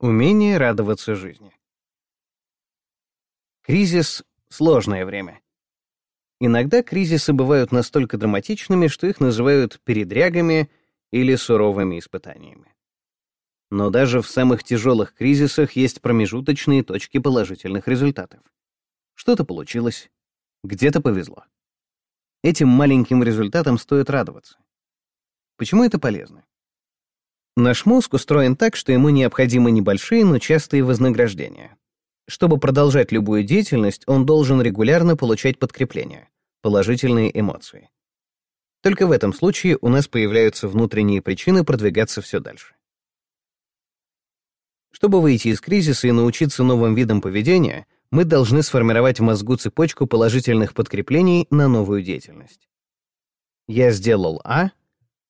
Умение радоваться жизни. Кризис — сложное время. Иногда кризисы бывают настолько драматичными, что их называют передрягами или суровыми испытаниями. Но даже в самых тяжелых кризисах есть промежуточные точки положительных результатов. Что-то получилось, где-то повезло. Этим маленьким результатам стоит радоваться. Почему это полезно? Наш мозг устроен так, что ему необходимы небольшие, но частые вознаграждения. Чтобы продолжать любую деятельность, он должен регулярно получать подкрепление, положительные эмоции. Только в этом случае у нас появляются внутренние причины продвигаться все дальше. Чтобы выйти из кризиса и научиться новым видам поведения, мы должны сформировать в мозгу цепочку положительных подкреплений на новую деятельность. Я сделал А,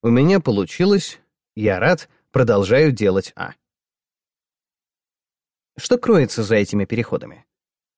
у меня получилось, я рад, продолжаю делать А. Что кроется за этими переходами?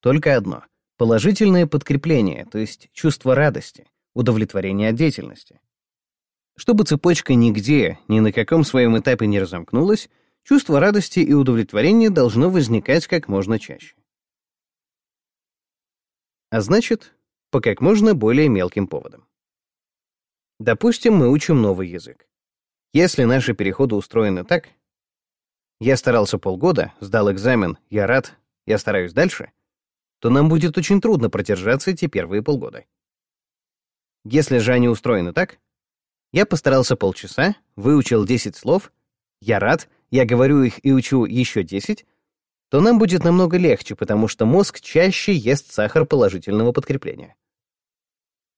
Только одно — положительное подкрепление, то есть чувство радости, удовлетворения от деятельности. Чтобы цепочка нигде, ни на каком своем этапе не разомкнулась, чувство радости и удовлетворения должно возникать как можно чаще. А значит, по как можно более мелким поводам. Допустим, мы учим новый язык. Если наши переходы устроены так, я старался полгода, сдал экзамен, я рад, я стараюсь дальше, то нам будет очень трудно продержаться эти первые полгода. Если же они устроены так, я постарался полчаса, выучил 10 слов, я рад, я говорю их и учу еще 10, то нам будет намного легче, потому что мозг чаще ест сахар положительного подкрепления.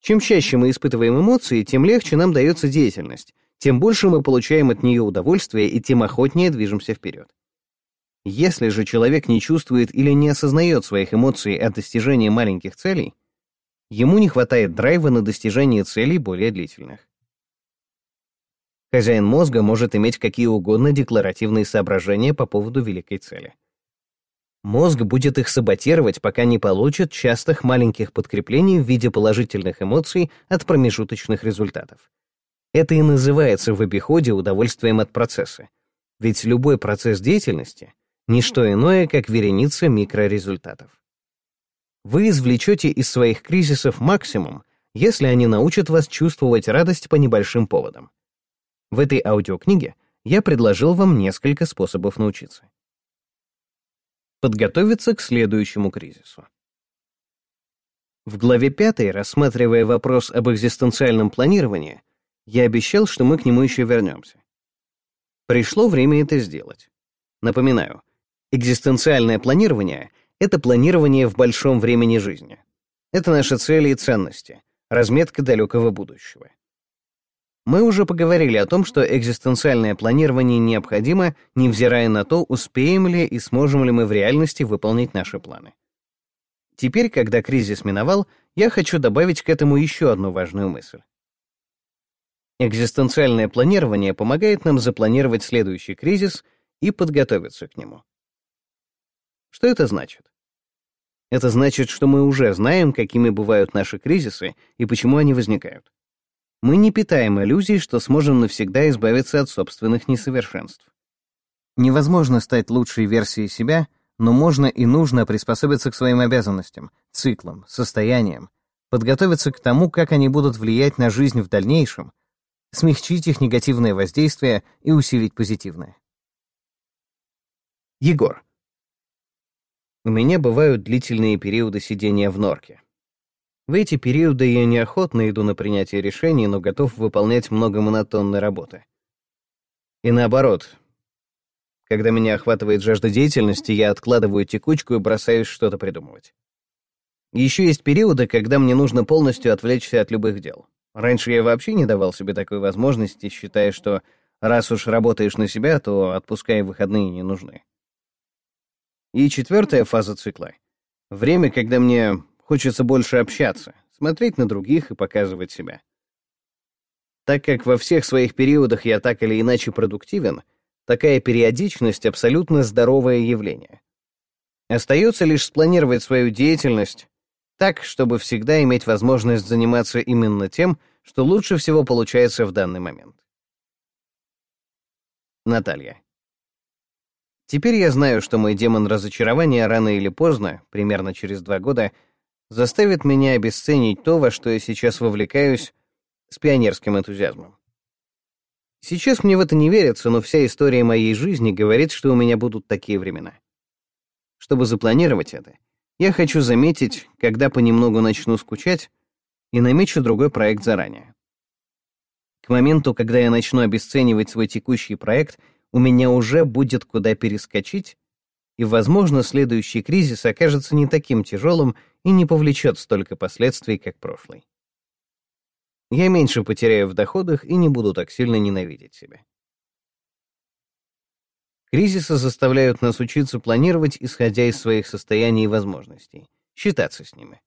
Чем чаще мы испытываем эмоции, тем легче нам дается деятельность, тем больше мы получаем от нее удовольствия и тем охотнее движемся вперед. Если же человек не чувствует или не осознает своих эмоций от достижения маленьких целей, ему не хватает драйва на достижение целей более длительных. Хозяин мозга может иметь какие угодно декларативные соображения по поводу великой цели. Мозг будет их саботировать, пока не получит частых маленьких подкреплений в виде положительных эмоций от промежуточных результатов. Это и называется в обиходе удовольствием от процесса. Ведь любой процесс деятельности — ничто иное, как вереница микрорезультатов. Вы извлечете из своих кризисов максимум, если они научат вас чувствовать радость по небольшим поводам. В этой аудиокниге я предложил вам несколько способов научиться. Подготовиться к следующему кризису. В главе 5, рассматривая вопрос об экзистенциальном планировании, я обещал, что мы к нему еще вернемся. Пришло время это сделать. Напоминаю, экзистенциальное планирование — это планирование в большом времени жизни. Это наши цели и ценности, разметка далекого будущего. Мы уже поговорили о том, что экзистенциальное планирование необходимо, невзирая на то, успеем ли и сможем ли мы в реальности выполнить наши планы. Теперь, когда кризис миновал, я хочу добавить к этому еще одну важную мысль. Экзистенциальное планирование помогает нам запланировать следующий кризис и подготовиться к нему. Что это значит? Это значит, что мы уже знаем, какими бывают наши кризисы и почему они возникают. Мы не питаем иллюзий, что сможем навсегда избавиться от собственных несовершенств. Невозможно стать лучшей версией себя, но можно и нужно приспособиться к своим обязанностям, циклам, состояниям, подготовиться к тому, как они будут влиять на жизнь в дальнейшем, смягчить их негативное воздействие и усилить позитивное. Егор. У меня бывают длительные периоды сидения в норке. В эти периоды я неохотно иду на принятие решений, но готов выполнять много монотонной работы. И наоборот, когда меня охватывает жажда деятельности, я откладываю текучку и бросаюсь что-то придумывать. Еще есть периоды, когда мне нужно полностью отвлечься от любых дел. Раньше я вообще не давал себе такой возможности, считая, что раз уж работаешь на себя, то отпуска выходные не нужны. И четвертая фаза цикла — время, когда мне хочется больше общаться, смотреть на других и показывать себя. Так как во всех своих периодах я так или иначе продуктивен, такая периодичность — абсолютно здоровое явление. Остается лишь спланировать свою деятельность, так, чтобы всегда иметь возможность заниматься именно тем, что лучше всего получается в данный момент. Наталья. Теперь я знаю, что мой демон разочарования рано или поздно, примерно через два года, заставит меня обесценить то, во что я сейчас вовлекаюсь с пионерским энтузиазмом. Сейчас мне в это не верится, но вся история моей жизни говорит, что у меня будут такие времена. Чтобы запланировать это, я хочу заметить, когда понемногу начну скучать, и намечу другой проект заранее. К моменту, когда я начну обесценивать свой текущий проект, у меня уже будет куда перескочить, и, возможно, следующий кризис окажется не таким тяжелым и не повлечет столько последствий, как прошлый. Я меньше потеряю в доходах и не буду так сильно ненавидеть себя. Кризисы заставляют нас учиться планировать, исходя из своих состояний и возможностей, считаться с ними.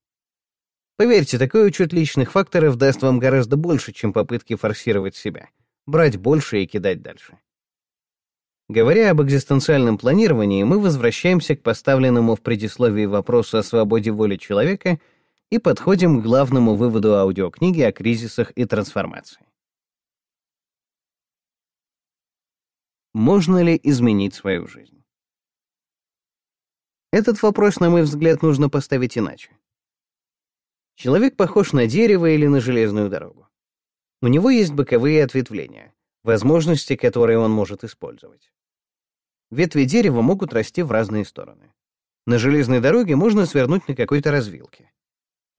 Поверьте, такой учет личных факторов даст вам гораздо больше, чем попытки форсировать себя, брать больше и кидать дальше. Говоря об экзистенциальном планировании, мы возвращаемся к поставленному в предисловии вопросу о свободе воли человека и подходим к главному выводу аудиокниги о кризисах и трансформации. Можно ли изменить свою жизнь? Этот вопрос, на мой взгляд, нужно поставить иначе. Человек похож на дерево или на железную дорогу. У него есть боковые ответвления, возможности, которые он может использовать. Ветви дерева могут расти в разные стороны. На железной дороге можно свернуть на какой-то развилке.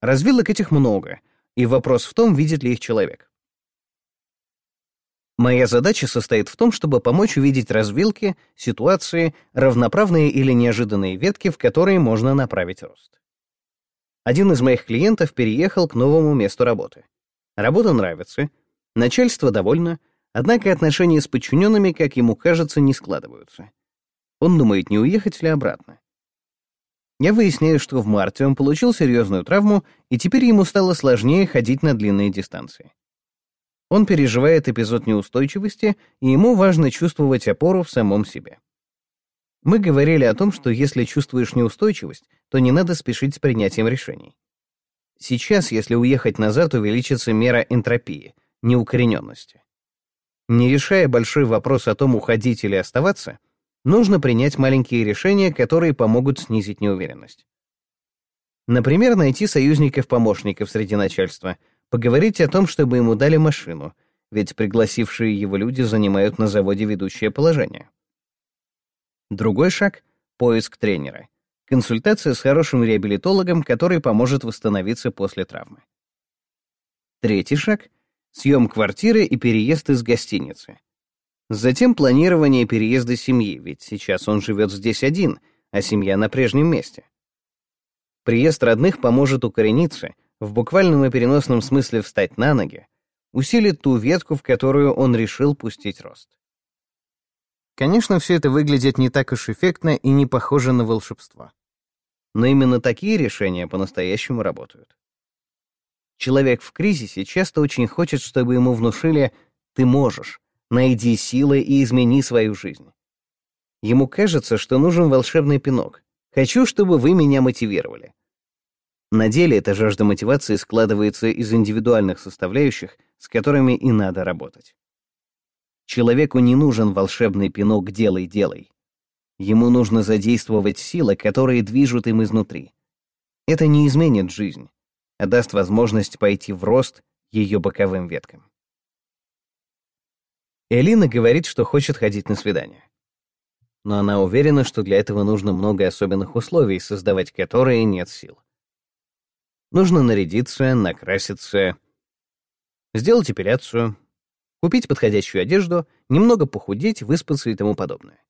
Развилок этих много, и вопрос в том, видит ли их человек. Моя задача состоит в том, чтобы помочь увидеть развилки, ситуации, равноправные или неожиданные ветки, в которые можно направить рост. Один из моих клиентов переехал к новому месту работы. Работа нравится, начальство довольно, однако отношения с подчиненными, как ему кажется, не складываются. Он думает, не уехать ли обратно. Я выясняю, что в марте он получил серьезную травму, и теперь ему стало сложнее ходить на длинные дистанции. Он переживает эпизод неустойчивости, и ему важно чувствовать опору в самом себе. Мы говорили о том, что если чувствуешь неустойчивость, то не надо спешить с принятием решений. Сейчас, если уехать назад, увеличится мера энтропии, неукорененности. Не решая большой вопрос о том, уходить или оставаться, нужно принять маленькие решения, которые помогут снизить неуверенность. Например, найти союзников-помощников среди начальства, поговорить о том, чтобы ему дали машину, ведь пригласившие его люди занимают на заводе ведущее положение. Другой шаг — поиск тренера. Консультация с хорошим реабилитологом, который поможет восстановиться после травмы. Третий шаг — съем квартиры и переезд из гостиницы. Затем планирование переезда семьи, ведь сейчас он живет здесь один, а семья на прежнем месте. Приезд родных поможет укорениться, в буквальном и переносном смысле встать на ноги, усилит ту ветку, в которую он решил пустить рост. Конечно, все это выглядит не так уж эффектно и не похоже на волшебство. Но именно такие решения по-настоящему работают. Человек в кризисе часто очень хочет, чтобы ему внушили «ты можешь», Найди силы и измени свою жизнь. Ему кажется, что нужен волшебный пинок. Хочу, чтобы вы меня мотивировали. На деле эта жажда мотивации складывается из индивидуальных составляющих, с которыми и надо работать. Человеку не нужен волшебный пинок «делай, делай». Ему нужно задействовать силы, которые движут им изнутри. Это не изменит жизнь, а даст возможность пойти в рост ее боковым веткам. Элина говорит, что хочет ходить на свидание. Но она уверена, что для этого нужно много особенных условий, создавать которые нет сил. Нужно нарядиться, накраситься, сделать эпиляцию, купить подходящую одежду, немного похудеть, выспаться и тому подобное.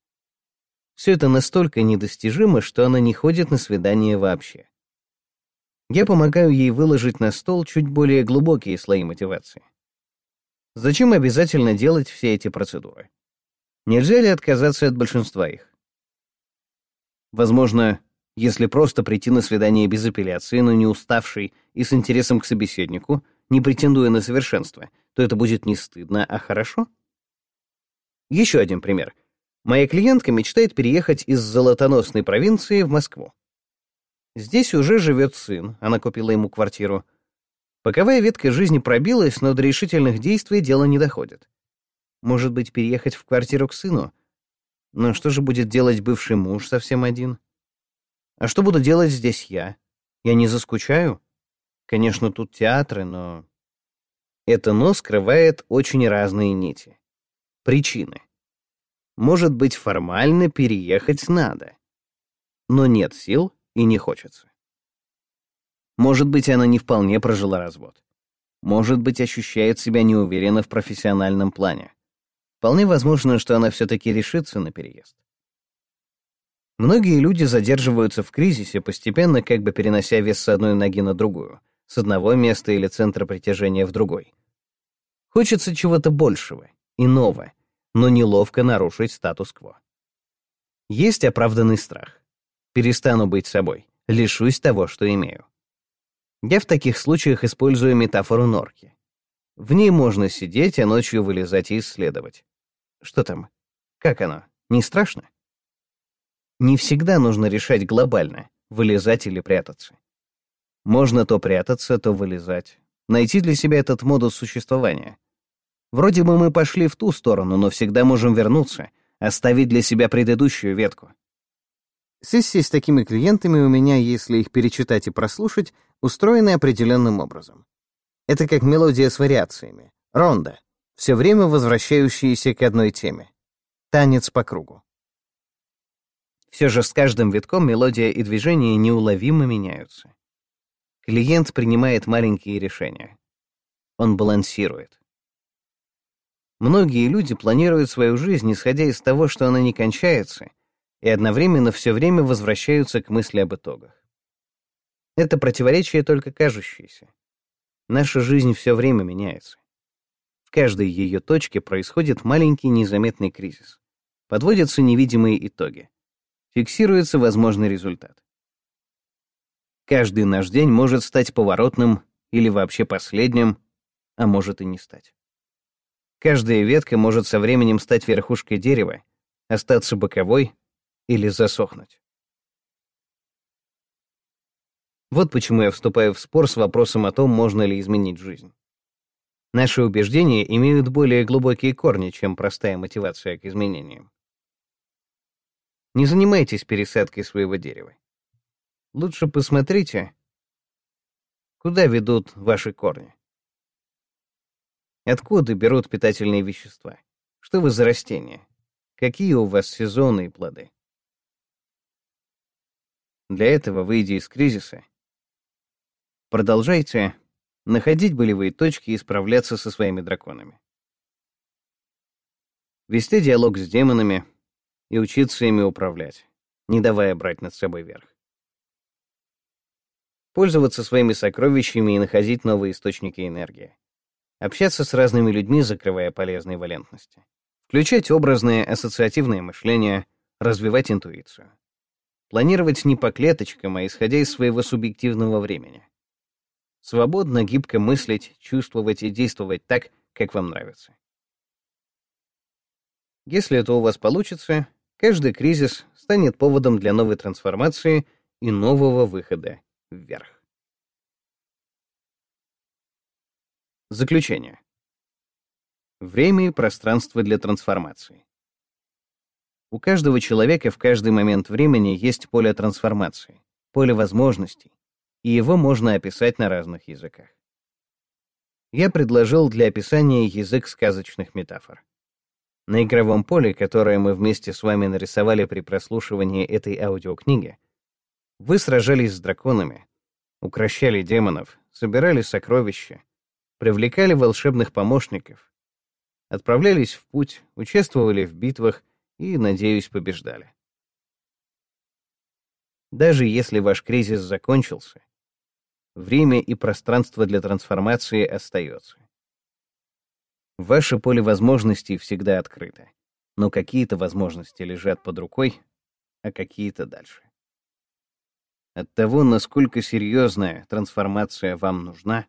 Все это настолько недостижимо, что она не ходит на свидание вообще. Я помогаю ей выложить на стол чуть более глубокие слои мотивации. Зачем обязательно делать все эти процедуры? Нельзя ли отказаться от большинства их? Возможно, если просто прийти на свидание без апелляции, но не уставший и с интересом к собеседнику, не претендуя на совершенство, то это будет не стыдно, а хорошо? Еще один пример. Моя клиентка мечтает переехать из золотоносной провинции в Москву. Здесь уже живет сын, она купила ему квартиру, Боковая ветка жизни пробилась, но до решительных действий дело не доходит. Может быть, переехать в квартиру к сыну? Но что же будет делать бывший муж совсем один? А что буду делать здесь я? Я не заскучаю? Конечно, тут театры, но... Это «но» скрывает очень разные нити. Причины. Может быть, формально переехать надо. Но нет сил и не хочется. Может быть, она не вполне прожила развод. Может быть, ощущает себя неуверенно в профессиональном плане. Вполне возможно, что она все-таки решится на переезд. Многие люди задерживаются в кризисе, постепенно как бы перенося вес с одной ноги на другую, с одного места или центра притяжения в другой. Хочется чего-то большего, иного, но неловко нарушить статус-кво. Есть оправданный страх. Перестану быть собой, лишусь того, что имею. Я в таких случаях использую метафору норки. В ней можно сидеть, а ночью вылезать и исследовать. Что там? Как оно? Не страшно? Не всегда нужно решать глобально, вылезать или прятаться. Можно то прятаться, то вылезать. Найти для себя этот модус существования. Вроде бы мы пошли в ту сторону, но всегда можем вернуться, оставить для себя предыдущую ветку. Сессии с такими клиентами у меня, если их перечитать и прослушать, устроены определенным образом. Это как мелодия с вариациями. Ронда, все время возвращающиеся к одной теме. Танец по кругу. Все же с каждым витком мелодия и движение неуловимо меняются. Клиент принимает маленькие решения. Он балансирует. Многие люди планируют свою жизнь, исходя из того, что она не кончается, и одновременно все время возвращаются к мысли об итогах. Это противоречие только кажущееся. Наша жизнь все время меняется. В каждой ее точке происходит маленький незаметный кризис. Подводятся невидимые итоги. Фиксируется возможный результат. Каждый наш день может стать поворотным или вообще последним, а может и не стать. Каждая ветка может со временем стать верхушкой дерева, остаться боковой или засохнуть. Вот почему я вступаю в спор с вопросом о том, можно ли изменить жизнь. Наши убеждения имеют более глубокие корни, чем простая мотивация к изменениям. Не занимайтесь пересадкой своего дерева. Лучше посмотрите, куда ведут ваши корни. Откуда берут питательные вещества? Что вы за растения? Какие у вас сезоны и плоды? Для этого, выйдя из кризиса, продолжайте находить болевые точки и справляться со своими драконами. Вести диалог с демонами и учиться ими управлять, не давая брать над собой верх. Пользоваться своими сокровищами и находить новые источники энергии. Общаться с разными людьми, закрывая полезные валентности. Включать образное ассоциативное мышление, развивать интуицию. Планировать не по клеточкам, а исходя из своего субъективного времени. Свободно, гибко мыслить, чувствовать и действовать так, как вам нравится. Если это у вас получится, каждый кризис станет поводом для новой трансформации и нового выхода вверх. Заключение. Время и пространство для трансформации. У каждого человека в каждый момент времени есть поле трансформации, поле возможностей, и его можно описать на разных языках. Я предложил для описания язык сказочных метафор. На игровом поле, которое мы вместе с вами нарисовали при прослушивании этой аудиокниги, вы сражались с драконами, укращали демонов, собирали сокровища, привлекали волшебных помощников, отправлялись в путь, участвовали в битвах и, надеюсь, побеждали. Даже если ваш кризис закончился, время и пространство для трансформации остается. Ваше поле возможностей всегда открыто, но какие-то возможности лежат под рукой, а какие-то дальше. От того, насколько серьезная трансформация вам нужна,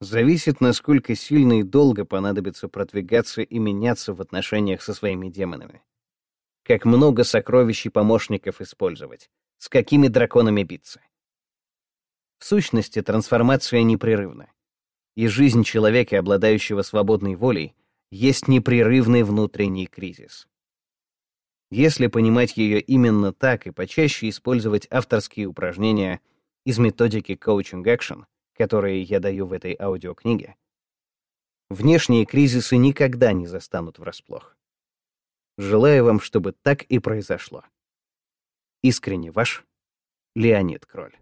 зависит, насколько сильно и долго понадобится продвигаться и меняться в отношениях со своими демонами. Как много сокровищ и помощников использовать? С какими драконами биться? В сущности, трансформация непрерывна. И жизнь человека, обладающего свободной волей, есть непрерывный внутренний кризис. если понимать ее именно так и почаще использовать авторские упражнения из методики Coaching Action, которые я даю в этой аудиокниге, внешние кризисы никогда не застанут врасплох. Желаю вам, чтобы так и произошло. Искренне ваш Леонид Кроль.